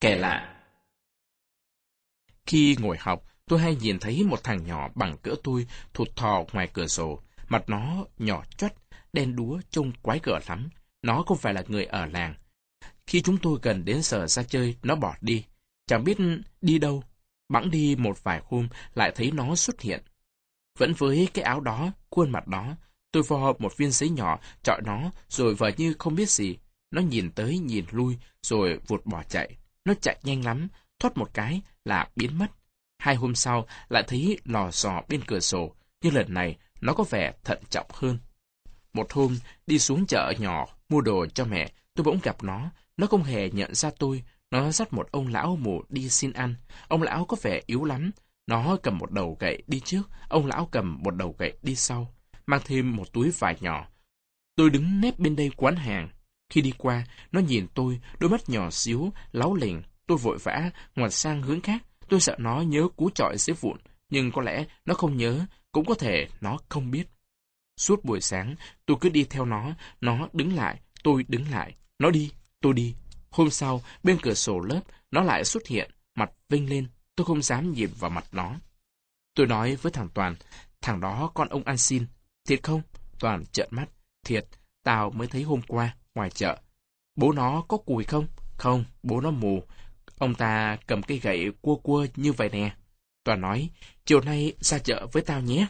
Kẻ lạ Khi ngồi học, tôi hay nhìn thấy một thằng nhỏ bằng cỡ tôi thụt thò ngoài cửa sổ. Mặt nó nhỏ choắt, đen đúa, trông quái gở lắm. Nó không phải là người ở làng. Khi chúng tôi gần đến sở ra chơi, nó bỏ đi. Chẳng biết đi đâu. Bẵng đi một vài hôm, lại thấy nó xuất hiện. Vẫn với cái áo đó, khuôn mặt đó, tôi vo một viên giấy nhỏ, chọi nó, rồi vờ như không biết gì. Nó nhìn tới nhìn lui, rồi vụt bỏ chạy. Nó chạy nhanh lắm, thoát một cái là biến mất. Hai hôm sau lại thấy lò xò bên cửa sổ, nhưng lần này nó có vẻ thận trọng hơn. Một hôm, đi xuống chợ nhỏ, mua đồ cho mẹ, tôi bỗng gặp nó. Nó không hề nhận ra tôi. Nó dắt một ông lão mù đi xin ăn. Ông lão có vẻ yếu lắm. Nó cầm một đầu gậy đi trước, ông lão cầm một đầu gậy đi sau. Mang thêm một túi vải nhỏ. Tôi đứng nép bên đây quán hàng. Khi đi qua, nó nhìn tôi, đôi mắt nhỏ xíu, láu lỉnh. Tôi vội vã, ngoặt sang hướng khác. Tôi sợ nó nhớ cú trọi xếp vụn, nhưng có lẽ nó không nhớ, cũng có thể nó không biết. Suốt buổi sáng, tôi cứ đi theo nó, nó đứng lại, tôi đứng lại, nó đi, tôi đi. Hôm sau, bên cửa sổ lớp, nó lại xuất hiện, mặt vinh lên, tôi không dám nhìn vào mặt nó. Tôi nói với thằng Toàn, thằng đó con ông ăn xin. Thiệt không? Toàn trợn mắt. Thiệt, tao mới thấy hôm qua, ngoài chợ. Bố nó có cùi không? Không, bố nó mù. Ông ta cầm cây gậy cua cua như vậy nè. Toàn nói, chiều nay ra chợ với tao nhé.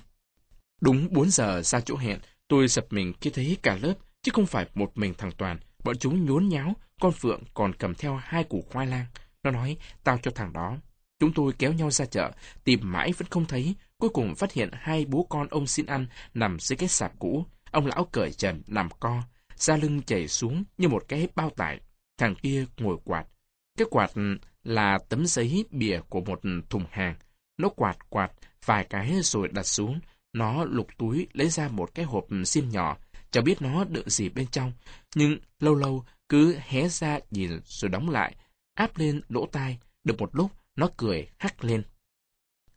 Đúng 4 giờ ra chỗ hẹn, tôi giật mình khi thấy cả lớp, chứ không phải một mình thằng Toàn. Bọn chúng nhốn nháo, con Phượng còn cầm theo hai củ khoai lang. Nó nói, tao cho thằng đó. Chúng tôi kéo nhau ra chợ, tìm mãi vẫn không thấy. Cuối cùng phát hiện hai bố con ông xin ăn nằm dưới cái sạp cũ. Ông lão cởi trần, nằm co, da lưng chảy xuống như một cái bao tải. Thằng kia ngồi quạt. Cái quạt là tấm giấy bìa của một thùng hàng. Nó quạt quạt vài cái rồi đặt xuống. Nó lục túi lấy ra một cái hộp xiêm nhỏ, chẳng biết nó đựng gì bên trong. Nhưng lâu lâu cứ hé ra nhìn rồi đóng lại, áp lên lỗ tai. Được một lúc, nó cười hắt lên.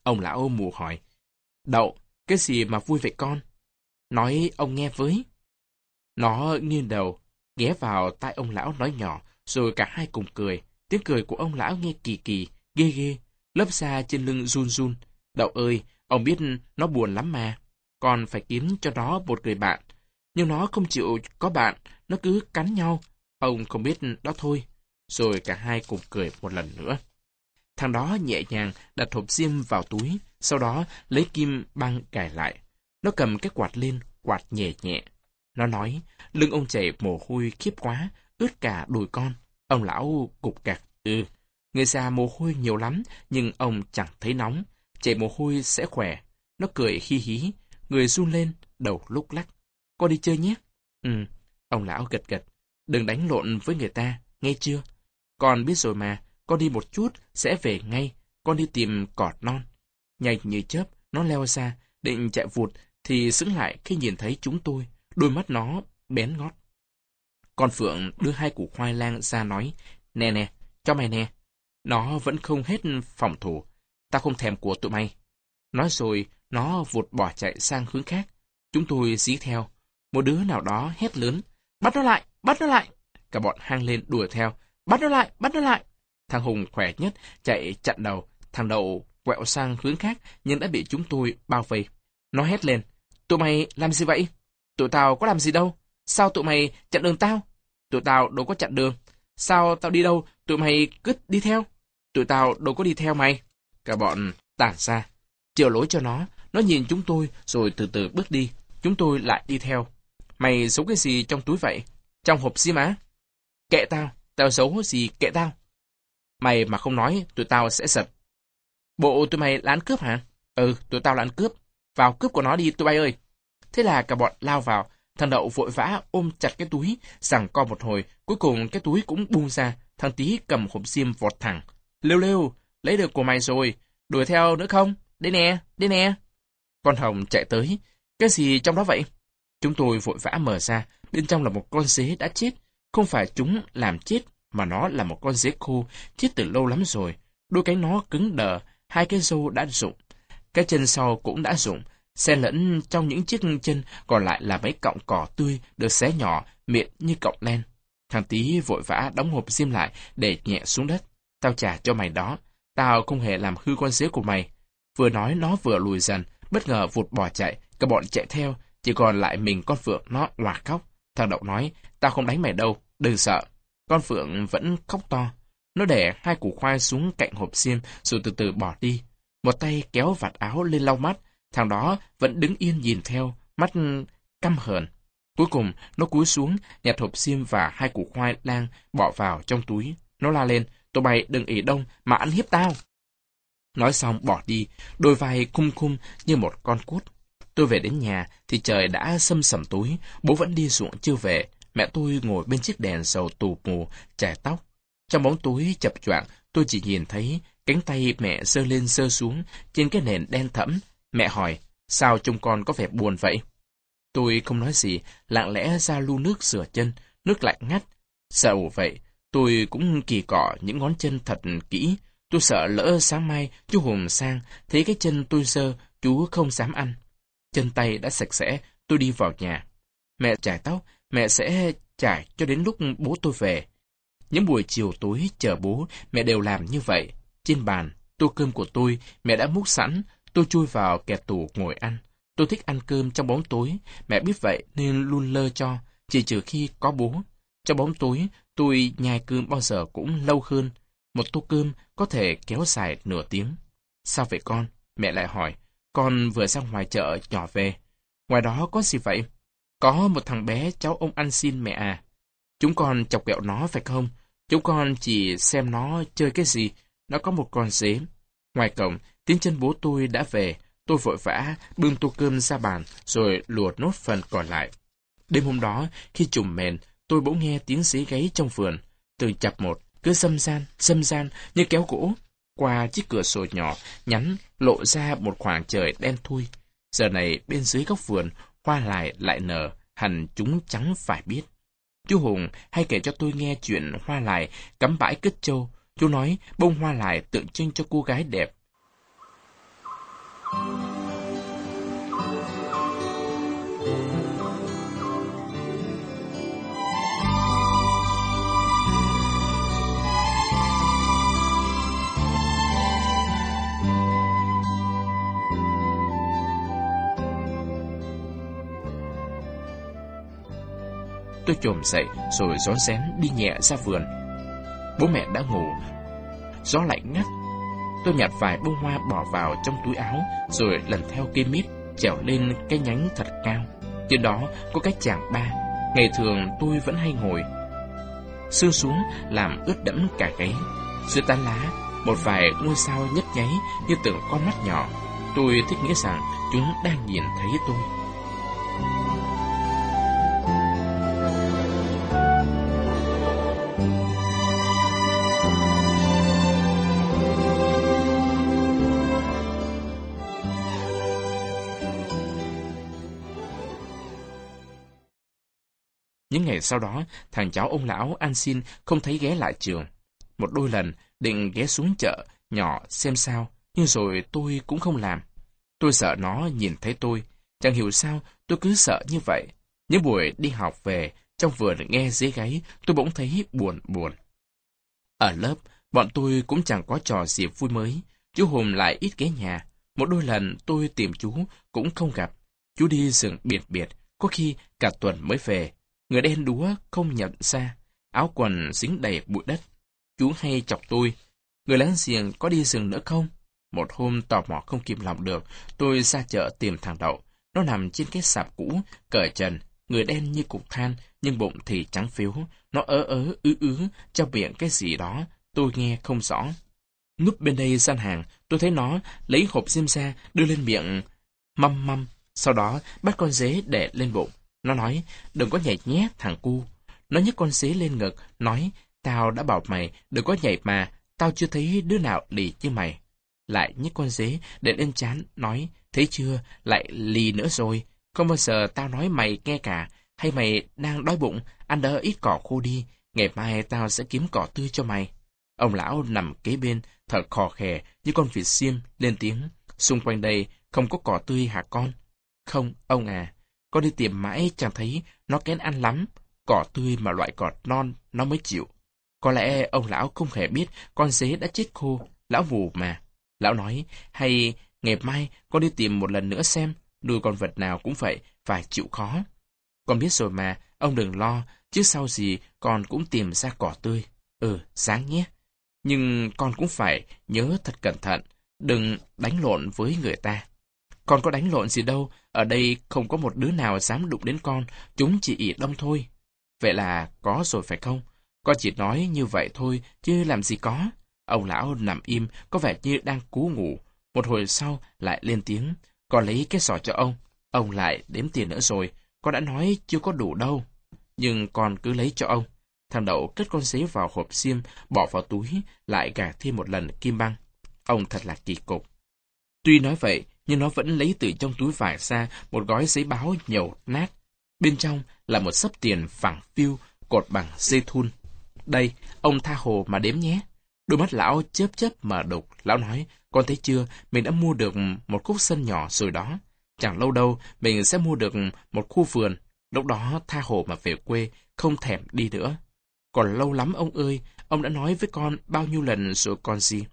Ông lão mù hỏi, Đậu, cái gì mà vui vậy con? Nói ông nghe với. Nó nghiêng đầu, ghé vào tai ông lão nói nhỏ, rồi cả hai cùng cười. Tiếng cười của ông lão nghe kỳ kỳ, ghê ghê, lớp da trên lưng run run. Đậu ơi, ông biết nó buồn lắm mà. Còn phải kiếm cho nó một người bạn. Nhưng nó không chịu có bạn, nó cứ cắn nhau. Ông không biết đó thôi. Rồi cả hai cùng cười một lần nữa. Thằng đó nhẹ nhàng đặt hộp xiêm vào túi, sau đó lấy kim băng cài lại. Nó cầm cái quạt lên, quạt nhẹ nhẹ. Nó nói, lưng ông chạy mồ hôi khiếp quá, ướt cả đùi con. Ông lão cục cạc, ừ. Người già mồ hôi nhiều lắm, nhưng ông chẳng thấy nóng. chạy mồ hôi sẽ khỏe. Nó cười hi hí, người run lên, đầu lúc lắc. Con đi chơi nhé. Ừ, ông lão gật gật. Đừng đánh lộn với người ta, nghe chưa? Con biết rồi mà, con đi một chút, sẽ về ngay. Con đi tìm cọt non. Nhanh như chớp, nó leo ra, định chạy vụt, thì sững lại khi nhìn thấy chúng tôi. Đôi mắt nó bén ngót. Con Phượng đưa hai củ khoai lang ra nói, Nè nè, cho mày nè. Nó vẫn không hết phòng thủ. Ta không thèm của tụi mày. Nói rồi, nó vụt bỏ chạy sang hướng khác. Chúng tôi dí theo. Một đứa nào đó hét lớn, bắt nó lại, bắt nó lại. Cả bọn hang lên đuổi theo, bắt nó lại, bắt nó lại. Thằng Hùng khỏe nhất, chạy chặn đầu. Thằng Đậu quẹo sang hướng khác, nhưng đã bị chúng tôi bao vây. Nó hét lên, tụi mày làm gì vậy? Tụi tao có làm gì đâu. Sao tụi mày chặn đường tao? Tụi tao đâu có chặn đường. Sao tao đi đâu, tụi mày cứ đi theo? Tụi tao đâu có đi theo mày. Cả bọn tản ra. Chiều lối cho nó, nó nhìn chúng tôi rồi từ từ bước đi. Chúng tôi lại đi theo. Mày giấu cái gì trong túi vậy? Trong hộp xi má? Kệ tao, tao giấu gì kệ tao. Mày mà không nói, tụi tao sẽ giật. Bộ tụi mày là ăn cướp hả? Ừ, tụi tao là ăn cướp. Vào cướp của nó đi tụi bay ơi. Thế là cả bọn lao vào, thằng đậu vội vã ôm chặt cái túi, rằng co một hồi, cuối cùng cái túi cũng bung ra, thằng tí cầm hộp xiêm vọt thẳng. Lêu lêu, lấy được của mày rồi, đuổi theo nữa không? Đây nè, đây nè. Con Hồng chạy tới, cái gì trong đó vậy? Chúng tôi vội vã mở ra, bên trong là một con dế đã chết. Không phải chúng làm chết, mà nó là một con dế khô, chết từ lâu lắm rồi. Đôi cánh nó cứng đờ, hai cái râu đã rụng. Cái chân sau cũng đã rụng, xen lẫn trong những chiếc chân còn lại là mấy cọng cỏ tươi được xé nhỏ, miệng như cọng len. Thằng tí vội vã đóng hộp xiêm lại để nhẹ xuống đất. tao trả cho mày đó. Tao không hề làm hư con dế của mày. Vừa nói nó vừa lùi dần, bất ngờ vụt bỏ chạy, cả bọn chạy theo, chỉ còn lại mình con Phượng nó hòa khóc. Thằng Đậu nói, tao không đánh mày đâu, đừng sợ. Con Phượng vẫn khóc to. Nó để hai củ khoai xuống cạnh hộp xiêm rồi từ từ bỏ đi. Một tay kéo vạt áo lên lau mắt, thằng đó vẫn đứng yên nhìn theo, mắt căm hờn. Cuối cùng, nó cúi xuống, nhặt hộp xiêm và hai củ khoai lang bỏ vào trong túi. Nó la lên, tụi bay đừng ỉ đông mà ăn hiếp tao. Nói xong bỏ đi, đôi vai khum khum như một con cút. Tôi về đến nhà thì trời đã sâm sầm tối, bố vẫn đi ruộng chưa về. Mẹ tôi ngồi bên chiếc đèn dầu tù mù, chải tóc. Trong bóng tối chập choạng, tôi chỉ nhìn thấy cánh tay mẹ sơ lên sơ xuống trên cái nền đen thẫm. Mẹ hỏi, sao trông con có vẻ buồn vậy? Tôi không nói gì, lặng lẽ ra lu nước rửa chân, nước lạnh ngắt. Sợ vậy, tôi cũng kỳ cọ những ngón chân thật kỹ. Tôi sợ lỡ sáng mai chú Hùng sang, thấy cái chân tôi sơ, chú không dám ăn. Chân tay đã sạch sẽ, tôi đi vào nhà. Mẹ chải tóc, mẹ sẽ chải cho đến lúc bố tôi về. Những buổi chiều tối chờ bố, mẹ đều làm như vậy. Trên bàn, tô cơm của tôi, mẹ đã múc sẵn, tôi chui vào kẹt tủ ngồi ăn. Tôi thích ăn cơm trong bóng tối, mẹ biết vậy nên luôn lơ cho, chỉ trừ khi có bố. Trong bóng tối, tôi nhai cơm bao giờ cũng lâu hơn. Một tô cơm có thể kéo dài nửa tiếng. Sao vậy con? Mẹ lại hỏi. Con vừa ra ngoài chợ nhỏ về. Ngoài đó có gì vậy? Có một thằng bé cháu ông ăn xin mẹ à. Chúng con chọc ghẹo nó phải không? Chúng con chỉ xem nó chơi cái gì. Nó có một con dế. Ngoài cổng, tiếng chân bố tôi đã về. Tôi vội vã bưng tô cơm ra bàn rồi luộc nốt phần còn lại. Đêm hôm đó, khi trùm mền, tôi bỗng nghe tiếng xí gáy trong vườn. từ chập một, cứ xâm gian, xâm gian như kéo gỗ. Qua chiếc cửa sổ nhỏ, nhắn, lộ ra một khoảng trời đen thui. Giờ này, bên dưới góc vườn, hoa lại lại nở, hẳn chúng chẳng phải biết. Chú Hùng hay kể cho tôi nghe chuyện hoa lại cắm bãi cất châu. Chú nói bông hoa lại tượng trưng cho cô gái đẹp, Tôi trồm dậy rồi rón rén đi nhẹ ra vườn. Bố mẹ đã ngủ. Gió lạnh ngắt Tôi nhặt vài bông hoa bỏ vào trong túi áo, rồi lần theo cây mít, trèo lên cái nhánh thật cao. Trên đó có cái chàng ba. Ngày thường tôi vẫn hay ngồi. Sương xuống làm ướt đẫm cả gáy. Dưới tán lá, một vài ngôi sao nhấp nháy như từng con mắt nhỏ. Tôi thích nghĩ rằng chúng đang nhìn thấy tôi. Sau đó, thằng cháu ông lão An Xin không thấy ghé lại trường. Một đôi lần, định ghé xuống chợ, nhỏ xem sao, nhưng rồi tôi cũng không làm. Tôi sợ nó nhìn thấy tôi. Chẳng hiểu sao, tôi cứ sợ như vậy. Những buổi đi học về, trong vườn nghe dế gáy, tôi bỗng thấy buồn buồn. Ở lớp, bọn tôi cũng chẳng có trò gì vui mới. Chú Hùng lại ít ghé nhà. Một đôi lần tôi tìm chú, cũng không gặp. Chú đi rừng biệt biệt, có khi cả tuần mới về. Người đen đúa không nhận ra, áo quần dính đầy bụi đất. Chú hay chọc tôi. Người láng giềng có đi rừng nữa không? Một hôm tò mò không kìm lòng được, tôi ra chợ tìm thằng Đậu. Nó nằm trên cái sạp cũ, cởi trần, người đen như cục than, nhưng bụng thì trắng phiếu. Nó ớ ớ, ứ ứ, trong miệng cái gì đó, tôi nghe không rõ. Núp bên đây gian hàng, tôi thấy nó lấy hộp xiêm ra, đưa lên miệng, măm măm, sau đó bắt con dế để lên bụng. Nó nói, đừng có nhảy nhé, thằng cu. Nó nhấc con xế lên ngực, nói, tao đã bảo mày, đừng có nhảy mà, tao chưa thấy đứa nào lì như mày. Lại nhấc con xế, để lên chán, nói, thấy chưa, lại lì nữa rồi. Không bao giờ tao nói mày nghe cả, hay mày đang đói bụng, ăn đỡ ít cỏ khô đi, ngày mai tao sẽ kiếm cỏ tươi cho mày. Ông lão nằm kế bên, thở khò khè như con vịt xiêm, lên tiếng. Xung quanh đây không có cỏ tươi hả con? Không, ông à, con đi tìm mãi chẳng thấy nó kén ăn lắm. Cỏ tươi mà loại cỏ non nó mới chịu. Có lẽ ông lão không hề biết con dế đã chết khô, lão mù mà. Lão nói, hay ngày mai con đi tìm một lần nữa xem, nuôi con vật nào cũng vậy, phải chịu khó. Con biết rồi mà, ông đừng lo, chứ sau gì con cũng tìm ra cỏ tươi. Ừ, sáng nhé. Nhưng con cũng phải nhớ thật cẩn thận, đừng đánh lộn với người ta. Con có đánh lộn gì đâu, ở đây không có một đứa nào dám đụng đến con, chúng chỉ ỉ đông thôi. Vậy là có rồi phải không? Con chỉ nói như vậy thôi, chứ làm gì có. Ông lão nằm im, có vẻ như đang cú ngủ. Một hồi sau lại lên tiếng, con lấy cái sỏ cho ông. Ông lại đếm tiền nữa rồi, con đã nói chưa có đủ đâu. Nhưng con cứ lấy cho ông. Thằng Đậu cất con giấy vào hộp xiêm, bỏ vào túi, lại gạt thêm một lần kim băng. Ông thật là kỳ cục. Tuy nói vậy, nhưng nó vẫn lấy từ trong túi vải ra một gói giấy báo nhầu nát. Bên trong là một sấp tiền phẳng phiu, cột bằng dây thun. Đây, ông tha hồ mà đếm nhé. Đôi mắt lão chớp chớp mà đục. Lão nói, con thấy chưa, mình đã mua được một khúc sân nhỏ rồi đó. Chẳng lâu đâu, mình sẽ mua được một khu vườn. Lúc đó tha hồ mà về quê, không thèm đi nữa. Còn lâu lắm ông ơi, ông đã nói với con bao nhiêu lần rồi con gì?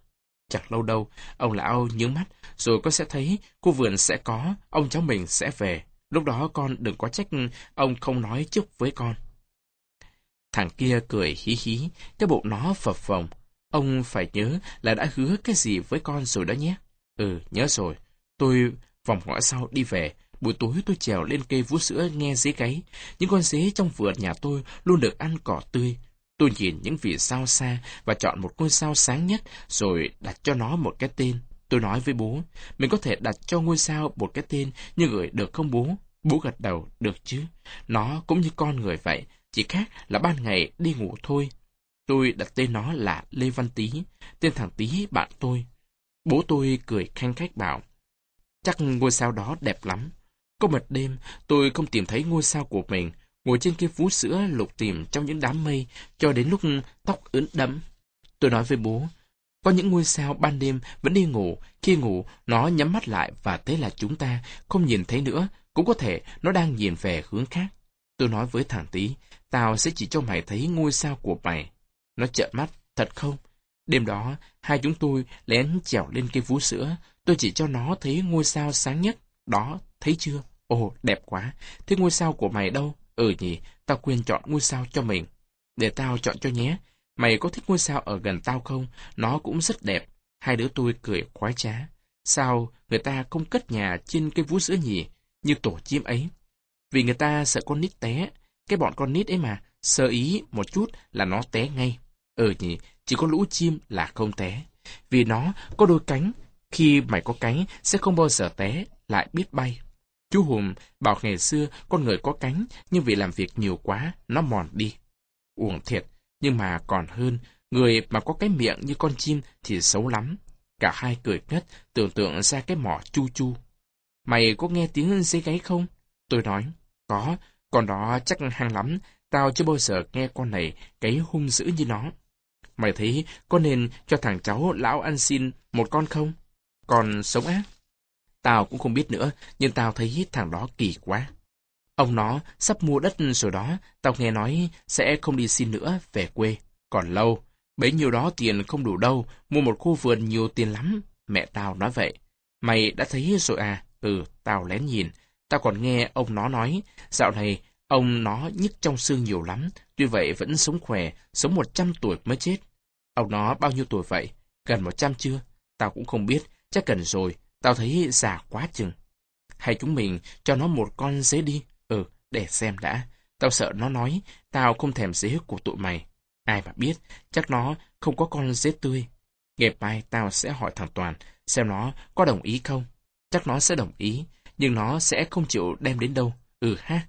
Chẳng lâu đâu, ông lão nhướng mắt, rồi con sẽ thấy khu vườn sẽ có, ông cháu mình sẽ về. Lúc đó con đừng có trách ông không nói trước với con. Thằng kia cười hí hí, cái bụng nó phập phồng. Ông phải nhớ là đã hứa cái gì với con rồi đó nhé. Ừ, nhớ rồi. Tôi vòng ngõ sau đi về. Buổi tối tôi trèo lên cây vú sữa nghe dế gáy. Những con dế trong vườn nhà tôi luôn được ăn cỏ tươi. Tôi nhìn những vì sao xa và chọn một ngôi sao sáng nhất rồi đặt cho nó một cái tên. Tôi nói với bố, mình có thể đặt cho ngôi sao một cái tên như người được không bố? Bố gật đầu, được chứ. Nó cũng như con người vậy, chỉ khác là ban ngày đi ngủ thôi. Tôi đặt tên nó là Lê Văn Tý, tên thằng Tý bạn tôi. Bố tôi cười khanh khách bảo, chắc ngôi sao đó đẹp lắm. Có một đêm, tôi không tìm thấy ngôi sao của mình, ngồi trên kia vú sữa lục tìm trong những đám mây cho đến lúc tóc ướt đẫm. Tôi nói với bố, có những ngôi sao ban đêm vẫn đi ngủ, khi ngủ nó nhắm mắt lại và thế là chúng ta không nhìn thấy nữa, cũng có thể nó đang nhìn về hướng khác. Tôi nói với thằng tí, tao sẽ chỉ cho mày thấy ngôi sao của mày. Nó trợn mắt, thật không? Đêm đó, hai chúng tôi lén trèo lên cây vú sữa, tôi chỉ cho nó thấy ngôi sao sáng nhất. Đó, thấy chưa? Ồ, đẹp quá. Thế ngôi sao của mày đâu? Ừ nhỉ, tao quên chọn ngôi sao cho mình. Để tao chọn cho nhé. Mày có thích ngôi sao ở gần tao không? Nó cũng rất đẹp. Hai đứa tôi cười khoái trá. Sao người ta không cất nhà trên cây vú sữa nhỉ? Như tổ chim ấy. Vì người ta sợ con nít té. Cái bọn con nít ấy mà, sơ ý một chút là nó té ngay. Ừ nhỉ, chỉ có lũ chim là không té. Vì nó có đôi cánh. Khi mày có cánh sẽ không bao giờ té, lại biết bay. Chú Hùng bảo ngày xưa con người có cánh, nhưng vì làm việc nhiều quá, nó mòn đi. Uổng thiệt, nhưng mà còn hơn, người mà có cái miệng như con chim thì xấu lắm. Cả hai cười ngất, tưởng tượng ra cái mỏ chu chu. Mày có nghe tiếng dế gáy không? Tôi nói, có, con đó chắc hăng lắm, tao chưa bao giờ nghe con này cái hung dữ như nó. Mày thấy có nên cho thằng cháu lão ăn xin một con không? Còn sống ác? Tao cũng không biết nữa, nhưng tao thấy thằng đó kỳ quá. Ông nó sắp mua đất rồi đó, tao nghe nói sẽ không đi xin nữa, về quê. Còn lâu, bấy nhiêu đó tiền không đủ đâu, mua một khu vườn nhiều tiền lắm. Mẹ tao nói vậy. Mày đã thấy rồi à? Ừ, tao lén nhìn. Tao còn nghe ông nó nói, dạo này ông nó nhức trong xương nhiều lắm, tuy vậy vẫn sống khỏe, sống 100 tuổi mới chết. Ông nó bao nhiêu tuổi vậy? Gần 100 chưa? Tao cũng không biết, chắc gần rồi, Tao thấy già quá chừng. Hay chúng mình cho nó một con dế đi. Ừ, để xem đã. Tao sợ nó nói, tao không thèm dế của tụi mày. Ai mà biết, chắc nó không có con dế tươi. Ngày mai tao sẽ hỏi thằng Toàn, xem nó có đồng ý không. Chắc nó sẽ đồng ý, nhưng nó sẽ không chịu đem đến đâu. Ừ ha.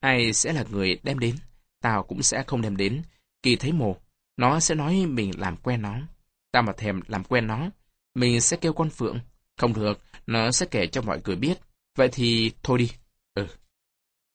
Ai sẽ là người đem đến? Tao cũng sẽ không đem đến. Kỳ thấy mồ, nó sẽ nói mình làm quen nó. Tao mà thèm làm quen nó, mình sẽ kêu con Phượng. Không được, nó sẽ kể cho mọi người biết. Vậy thì thôi đi,